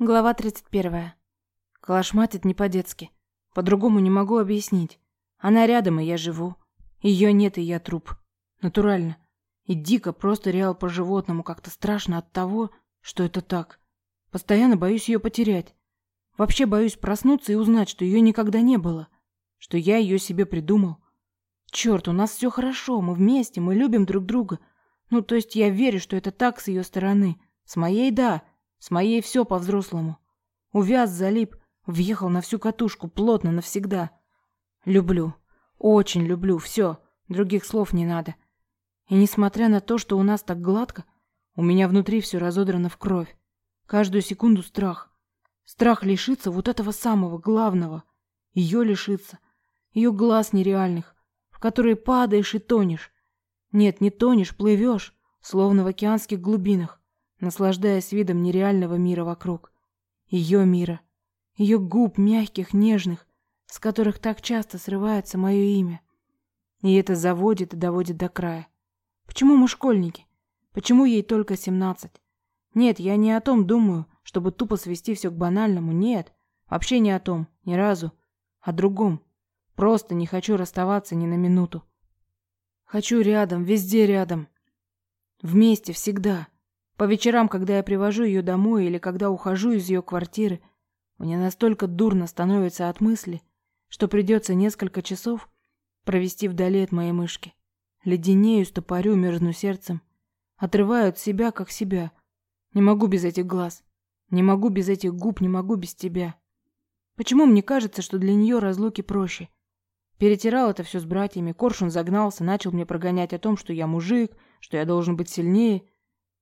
Глава 31. Калашматит не по-детски. По-другому не могу объяснить. Она рядом, и я живу. Ее нет, и я труп. Натурально. И дико, просто реал по-животному, как-то страшно от того, что это так. Постоянно боюсь ее потерять. Вообще боюсь проснуться и узнать, что ее никогда не было. Что я ее себе придумал. Черт, у нас все хорошо, мы вместе, мы любим друг друга. Ну, то есть я верю, что это так с ее стороны. С моей – да. С моей все по-взрослому. Увяз, залип, въехал на всю катушку, плотно, навсегда. Люблю. Очень люблю. Все. Других слов не надо. И несмотря на то, что у нас так гладко, у меня внутри все разодрано в кровь. Каждую секунду страх. Страх лишиться вот этого самого главного. Ее лишиться. Ее глаз нереальных, в которые падаешь и тонешь. Нет, не тонешь, плывешь, словно в океанских глубинах наслаждаясь видом нереального мира вокруг. Ее мира. Ее губ мягких, нежных, с которых так часто срывается мое имя. И это заводит и доводит до края. Почему мы школьники? Почему ей только семнадцать? Нет, я не о том думаю, чтобы тупо свести все к банальному. Нет, вообще не о том, ни разу. О другом. Просто не хочу расставаться ни на минуту. Хочу рядом, везде рядом. Вместе, всегда. По вечерам, когда я привожу ее домой или когда ухожу из ее квартиры, мне настолько дурно становится от мысли, что придется несколько часов провести вдали от моей мышки. Леденею, стопорю, мерзну сердцем. Отрываю от себя, как себя. Не могу без этих глаз. Не могу без этих губ, не могу без тебя. Почему мне кажется, что для нее разлуки проще? Перетирал это все с братьями, Коршун загнался, начал мне прогонять о том, что я мужик, что я должен быть сильнее –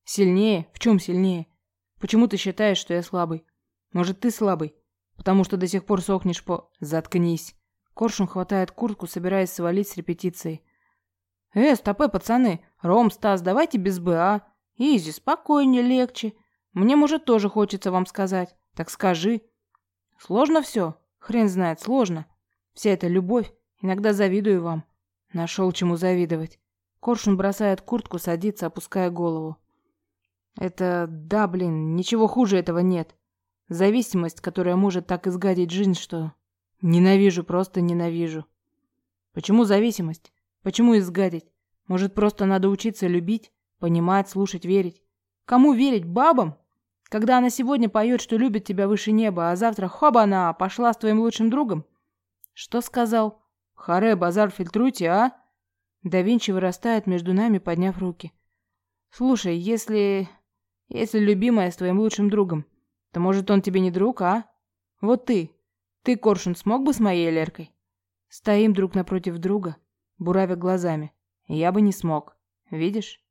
Сильнее? В чем сильнее? Почему ты считаешь, что я слабый? Может, ты слабый? Потому что до сих пор сохнешь по... Заткнись. Коршун хватает куртку, собираясь свалить с репетиции. Э, стопы, пацаны. Ром, Стас, давайте без Б, а? Изи, спокойнее, легче. Мне, может, тоже хочется вам сказать. Так скажи. Сложно все? Хрен знает, сложно. Вся эта любовь. Иногда завидую вам. Нашел чему завидовать. Коршун бросает куртку, садится, опуская голову. Это, да, блин, ничего хуже этого нет. Зависимость, которая может так изгадить жизнь, что... Ненавижу, просто ненавижу. Почему зависимость? Почему изгадить? Может, просто надо учиться любить, понимать, слушать, верить? Кому верить? Бабам? Когда она сегодня поет, что любит тебя выше неба, а завтра хоба она пошла с твоим лучшим другом? Что сказал? Харе, базар фильтруйте, а? Да Винчи вырастает между нами, подняв руки. Слушай, если... Если любимая с твоим лучшим другом, то, может, он тебе не друг, а? Вот ты. Ты, Коршун, смог бы с моей Леркой? Стоим друг напротив друга, буравя глазами. Я бы не смог. Видишь?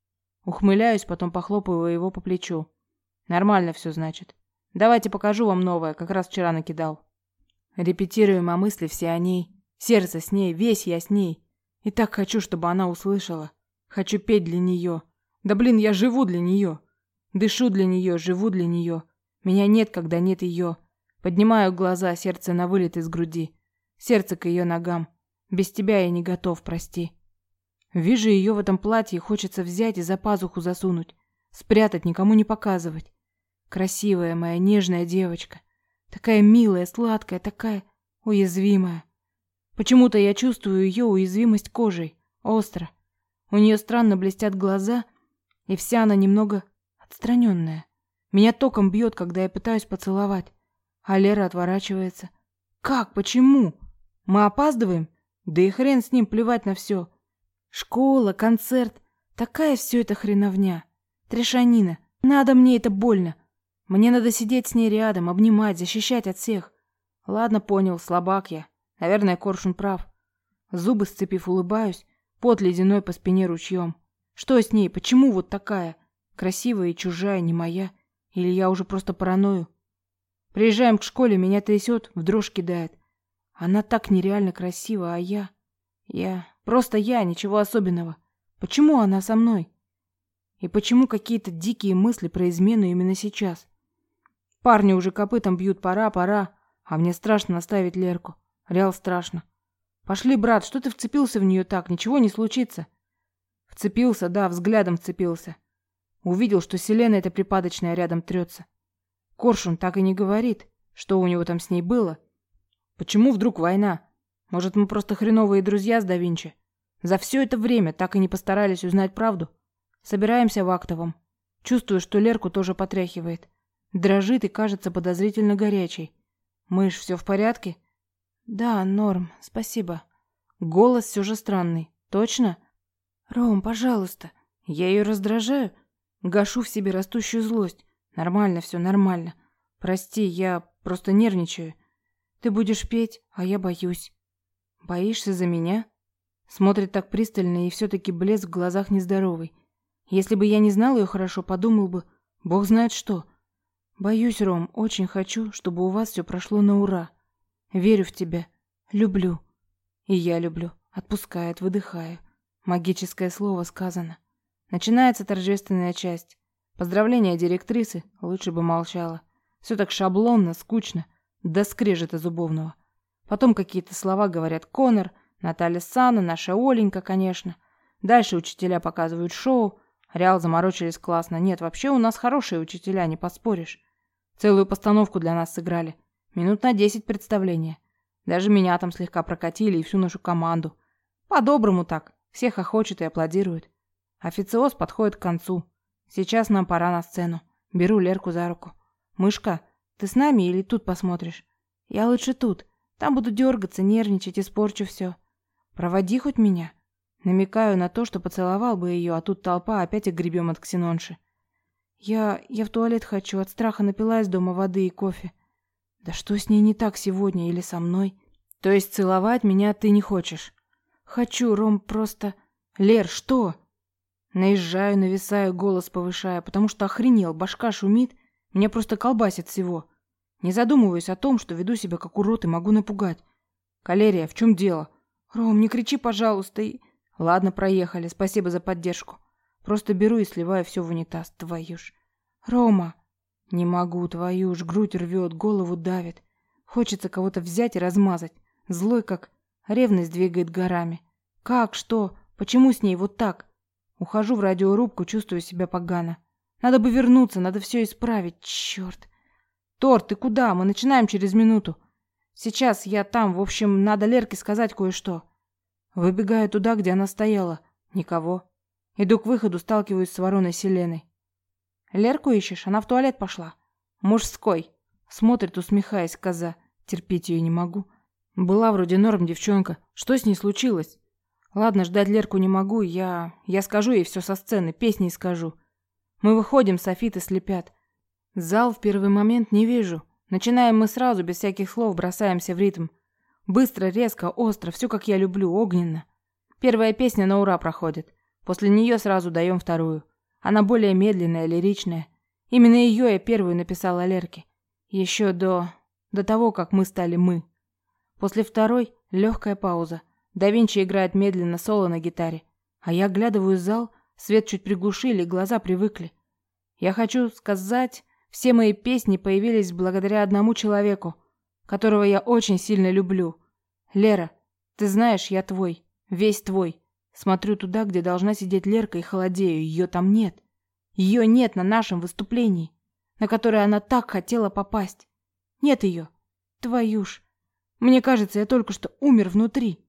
Ухмыляюсь, потом похлопываю его по плечу. Нормально все, значит. Давайте покажу вам новое, как раз вчера накидал. Репетируем о мысли все о ней. Сердце с ней, весь я с ней. И так хочу, чтобы она услышала. Хочу петь для нее. Да блин, я живу для нее. Дышу для нее, живу для нее. Меня нет, когда нет ее. Поднимаю глаза, сердце на вылет из груди. Сердце к ее ногам. Без тебя я не готов, прости. Вижу ее в этом платье, хочется взять и за пазуху засунуть. Спрятать, никому не показывать. Красивая моя нежная девочка. Такая милая, сладкая, такая уязвимая. Почему-то я чувствую ее уязвимость кожей. Остро. У нее странно блестят глаза, и вся она немного отстраненная. Меня током бьет, когда я пытаюсь поцеловать. А Лера отворачивается. Как? Почему? Мы опаздываем? Да и хрен с ним, плевать на все. Школа, концерт. Такая все это хреновня. Трешанина. Надо мне это больно. Мне надо сидеть с ней рядом, обнимать, защищать от всех. Ладно, понял, слабак я. Наверное, Коршун прав. Зубы сцепив, улыбаюсь. Пот ледяной по спине ручьем. Что с ней? Почему вот такая? Красивая и чужая, не моя. Или я уже просто параною? Приезжаем к школе, меня трясет, в дрожь кидает. Она так нереально красива, а я... Я... Просто я, ничего особенного. Почему она со мной? И почему какие-то дикие мысли про измену именно сейчас? Парни уже копытом бьют, пора, пора. А мне страшно оставить Лерку. Реал страшно. Пошли, брат, что ты вцепился в нее так? Ничего не случится. Вцепился, да, взглядом вцепился. Увидел, что Селена эта припадочная рядом трется. Коршун так и не говорит, что у него там с ней было. Почему вдруг война? Может, мы просто хреновые друзья с да Винчи? За все это время так и не постарались узнать правду. Собираемся в актовом. Чувствую, что Лерку тоже потряхивает. Дрожит и кажется подозрительно горячей. Мышь, все в порядке? Да, норм, спасибо. Голос все же странный. Точно? Ром, пожалуйста. Я ее раздражаю? Гашу в себе растущую злость. Нормально все, нормально. Прости, я просто нервничаю. Ты будешь петь, а я боюсь. Боишься за меня? Смотрит так пристально, и все-таки блеск в глазах нездоровый. Если бы я не знал ее хорошо, подумал бы, бог знает что. Боюсь, Ром, очень хочу, чтобы у вас все прошло на ура. Верю в тебя. Люблю. И я люблю. Отпускает, выдыхаю. Магическое слово сказано. Начинается торжественная часть. Поздравления директрисы, лучше бы молчала. Все так шаблонно, скучно, до скрежета зубовного. Потом какие-то слова говорят Конор, Наталья Сана, наша Оленька, конечно. Дальше учителя показывают шоу. Реал заморочились классно. Нет, вообще у нас хорошие учителя, не поспоришь. Целую постановку для нас сыграли. Минут на десять представления. Даже меня там слегка прокатили и всю нашу команду. По-доброму так. Всех охочет и аплодируют. Официоз подходит к концу. Сейчас нам пора на сцену. Беру Лерку за руку. «Мышка, ты с нами или тут посмотришь?» «Я лучше тут. Там буду дергаться, нервничать, испорчу все. Проводи хоть меня». Намекаю на то, что поцеловал бы ее, а тут толпа опять огребем от ксенонши. Я... я в туалет хочу, от страха напилась дома воды и кофе. Да что с ней не так сегодня или со мной? То есть целовать меня ты не хочешь? Хочу, Ром, просто... Лер, что? Наезжаю, нависаю, голос повышаю, потому что охренел, башка шумит, меня просто колбасит всего. Не задумываюсь о том, что веду себя как урод и могу напугать. Калерия, в чем дело? Ром, не кричи, пожалуйста, и... Ладно, проехали, спасибо за поддержку. Просто беру и сливаю все в унитаз, твою ж. Рома! Не могу, твою ж, грудь рвет, голову давит. Хочется кого-то взять и размазать. Злой как... Ревность двигает горами. Как, что? Почему с ней вот так? Ухожу в радиорубку, чувствую себя погано. Надо бы вернуться, надо все исправить, черт. Тор, ты куда? Мы начинаем через минуту. Сейчас я там, в общем, надо Лерке сказать кое-что. Выбегаю туда, где она стояла. Никого. Иду к выходу, сталкиваюсь с вороной Селеной. Лерку ищешь? Она в туалет пошла. Мужской. Смотрит, усмехаясь, коза. Терпеть ее не могу. Была вроде норм девчонка. Что с ней случилось? Ладно, ждать Лерку не могу, я... Я скажу ей все со сцены, песни скажу. Мы выходим, софиты слепят. Зал в первый момент не вижу. Начинаем мы сразу, без всяких слов, бросаемся в ритм. Быстро, резко, остро, все как я люблю, огненно. Первая песня на ура проходит. После нее сразу даем вторую. Она более медленная, лиричная. Именно ее я первую написала Лерке. Еще до... до того, как мы стали мы. После второй легкая пауза. Да Винчи играет медленно соло на гитаре. А я оглядываю зал, свет чуть приглушили, глаза привыкли. Я хочу сказать, все мои песни появились благодаря одному человеку, которого я очень сильно люблю. Лера, ты знаешь, я твой, весь твой. Смотрю туда, где должна сидеть Лерка, и холодею. Ее там нет. Ее нет на нашем выступлении, на которое она так хотела попасть. Нет ее. Твою ж. Мне кажется, я только что умер внутри.